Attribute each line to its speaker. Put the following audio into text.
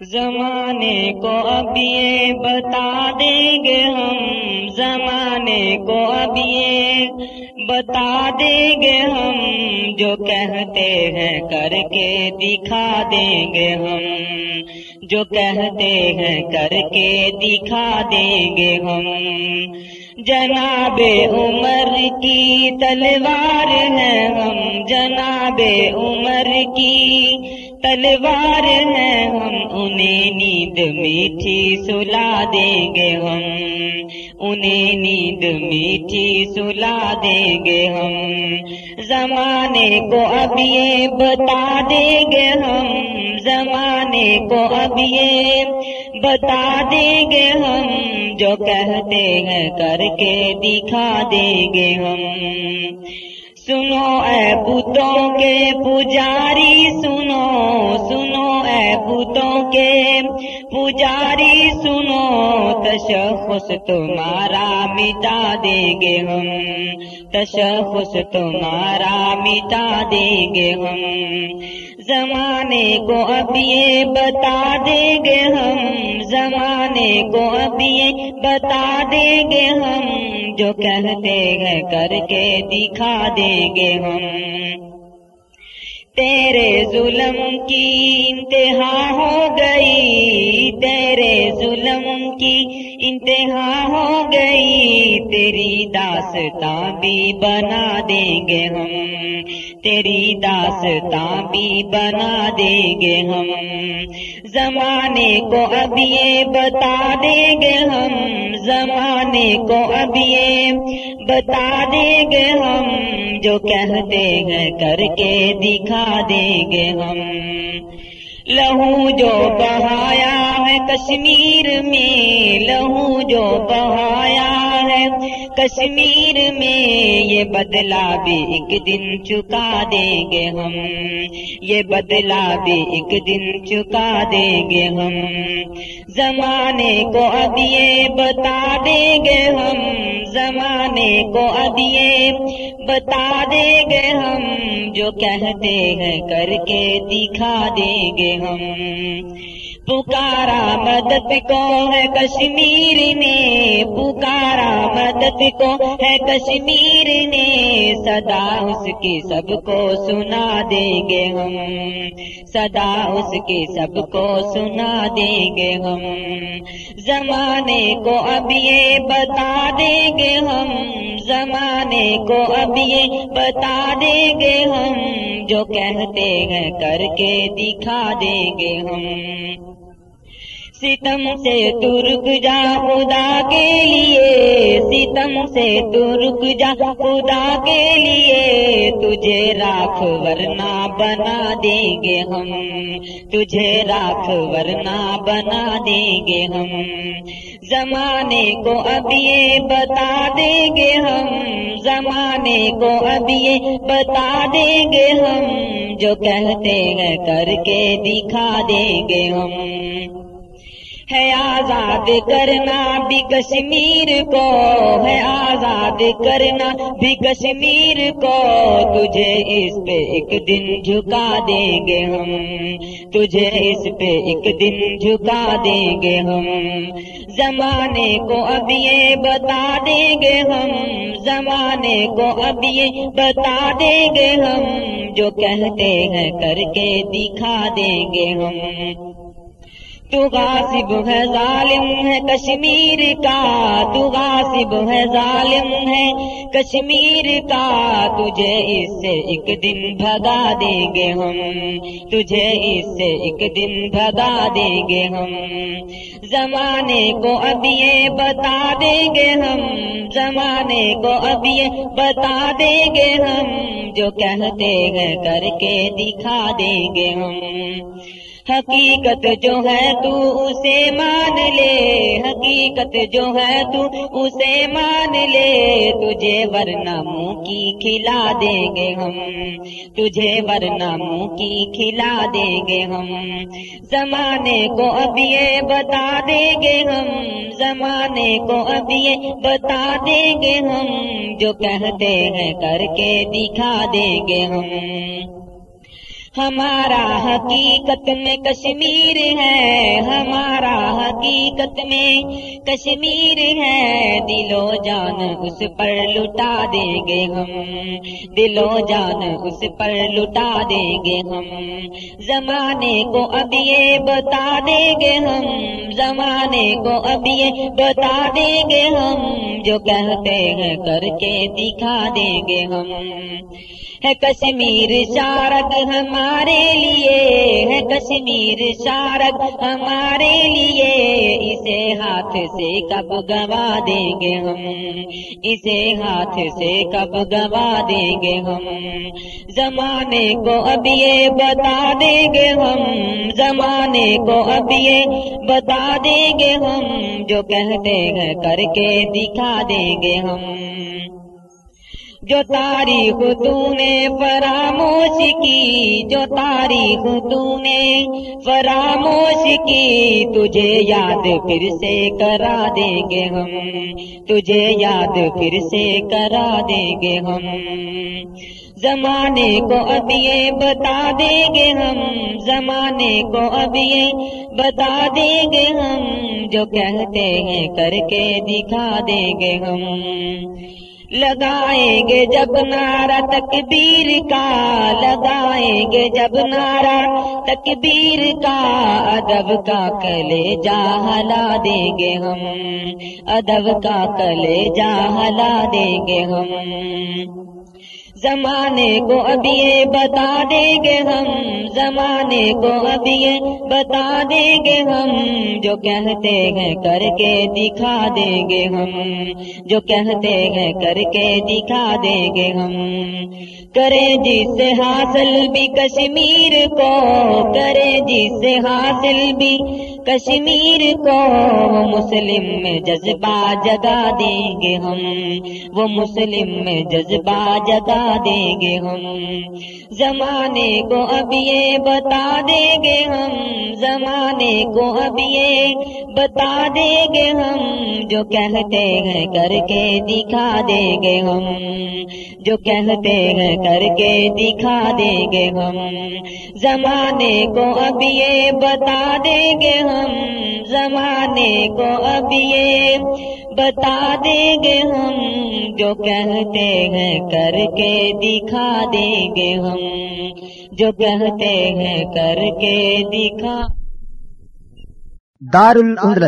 Speaker 1: زمانے کو اب یہ بتا دیں گے ہم، زمانے کو اب یہ بتا دیں گے ہم، جو کہتے ہیں کر کے دکھا دیں گے ہم، جو کہتے ہیں کر کے دکھا دیں گے ہم۔ جناب عمر کی تلوار ہے ہم، جناب عمر کی تلوار ہے ہم، انہیں نیند میٹھی سلا دیں گے ہم۔ انہیں نیند میٹھی سلا دیں گے ہم۔ زمانے کو اب یہ بتا دیں گے ہم۔ زمانے کو اب یہ بتا دیں گے ہم۔ جو کہتے ہیں کر کے دکھا دیں گے ہم۔ سنو اے بتوں کے پجاری، سنو پجاری سنو، تشخص تمہارا مٹا دیں گے ہم۔ تشخص تمہارا مٹا دیں گے ہم۔ زمانے کو اب یہ بتا دیں گے ہم۔ زمانے کو اب یہ بتا دیں گے ہم۔ جو کہتے ہیں کر کے دکھا دیں گے ہم۔ تیرے ظلم کی انتہا ہو گئی تیرے ظلم کی انتہا ہو گئی، تیری داستان بھی بنا دیں گے ہم۔ تیری داستان بھی بنا دیں گے ہم۔ زمانے کو اب یہ بتا دیں گے ہم۔ زمانے کو اب یہ بتا دیں گے ہم۔ جو کہتے ہیں کر کے دکھا دیں گے ہم۔ لہو جو بہایا ہے کشمیر میں لہو جو بہایا ہے کشمیر میں یہ بدلا بھی ایک دن چکا دیں گے ہم۔ یہ بدلا بھی ایک دن چکا دیں گے ہم۔ زمانے کو اب یہ بتا دیں گے ہم۔ زمانے کو اب یہ بتا دیں گے ہم۔ جو کہتے ہیں کر کے دکھا دیں گے ہم۔ پکارا مدد کو ہے کشمیر نے، پکارا مدد کو ہے کشمیر نے۔ صدا اس کی سب کو سنا دیں گے ہم۔ صدا اس کی سب کو سنا دیں گے ہم۔ زمانے کو اب یہ بتا دیں گے ہم۔ زمانے کو اب یہ بتا دیں گے ہم جو کہتے ہیں کر کے دکھا دیں گے ہم۔ ستم سے تو رک جا خدا کے لیے ستم سے تو رک جا خدا کے لیے تجھے راکھ ورنہ بنا دیں گے ہم تجھے راکھ ورنہ بنا دیں گے ہم زمانے کو اب یہ بتا دیں گے ہم زمانے کو اب یہ بتا دیں گے ہم جو کہتے ہیں کر کے دکھا دیں گے ہم ہے آزاد کرنا، بھی کشمیر کو ہے آزاد کرنا۔ بھی کشمیر کو تجھے اس پہ ایک دن جھکا دیں گے ہم۔ تجھے اس پہ ایک دن جھکا دیں گے ہم۔ زمانے کو اب یہ بتا دیں گے ہم۔ زمانے کو اب یہ بتا دیں گے ہم۔ جو کہتے ہیں کر کے دکھا دیں گے ہم۔ تو غاصب ہے ظالم ہے، کشمیر کا تو غاصب ہے ظالم ہے، کشمیر کا تجھے اس سے ایک دن بھگا دیں گے ہم، تجھے اس سے ایک دن بھگا دیں گے ہم۔ زمانے کو اب یہ بتا دیں گے ہم، زمانے کو اب یہ بتا دیں گے ہم، جو کہتے ہیں کر کے دکھا دیں گے ہم۔ حقیقت جو ہے تو اسے مان لے، حقیقت جو ہے تو اسے مان لے۔ تجھے ورنہ منہ کی کھلا دیں گے ہم، تجھے ورنہ منہ کی کھلا دیں گے ہم۔ زمانے کو اب یہ بتا دیں گے ہم، زمانے کو اب یہ بتا دیں گے ہم۔ جو کہتے ہیں کر کے دکھا دیں گے ہم۔ ہمارا حقیقت میں کشمیر ہے، ہمارا حقیقت میں کشمیر ہے۔ دل و جان اس پر لٹا دیں گے ہم۔ دل و جان اس پر لٹا دیں گے ہم۔ زمانے کو اب یہ بتا دیں گے ہم۔ زمانے کو اب یہ بتا دیں گے ہم، جو کہتے ہیں کر کے دکھا دیں گے ہم۔ ہے کشمیر شارک ہمارے لیے، ہے کشمیر شارک ہمارے لیے۔ اسے ہاتھ سے کب گوا دیں گے ہم؟ اسے ہاتھ سے کب گوا دیں گے ہم؟ زمانے کو اب یہ بتا دیں گے ہم۔ زمانے کو اب یہ بتا دیں گے ہم جو کہتے ہیں کر کے دکھا دیں گے ہم۔ جو تاریخ تو نے فراموش کی، جو تاریخ تو نے فراموش کی، تجھے یاد پھر سے کرا دیں گے ہم، تجھے یاد پھر سے کرا دیں گے ہم۔ زمانے کو اب یہ بتا دیں گے ہم، زمانے کو اب یہ بتا دیں گے ہم، جو کہتے ہیں کر کے دکھا دیں گے ہم۔ لگائیں گے جب نارا تکبیر کا، لگائیں گے جب نارا تکبیر کا۔ ادب کا کلے جا ہلا دیں گے ہم، ادب کا کلے جا ہلا دیں گے ہم۔ زمانے کو اب یہ بتا دیں گے ہم، زمانے کو اب یہ بتا دیں گے ہم۔ جو کہتے ہیں کر کے دکھا دیں گے ہم۔ جو کہتے ہیں کر کے دکھا دیں گے ہم۔ کرے جس سے حاصل بھی کشمیر کو کرے جس سے حاصل بھی کشمیر کو وہ مسلم میں جذبہ جگا دیں گے ہم۔ وہ مسلم میں جذبہ جگا دیں گے ہم۔ زمانے کو اب یہ بتا دیں گے ہم۔ زمانے کو اب یہ بتا دیں گے ہم۔ جو کہتے ہیں کر کے دکھا دیں گے ہم۔ جو کہتے ہیں کر کے دکھا دیں گے ہم۔ زمانے کو اب یہ بتا دیں گے ہم۔ زمانے کو اب یہ بتا دیں گے ہم۔ جو کہتے ہیں کر کے دکھا دیں گے ہم۔ جو کہتے ہیں کر کے دکھا
Speaker 2: دار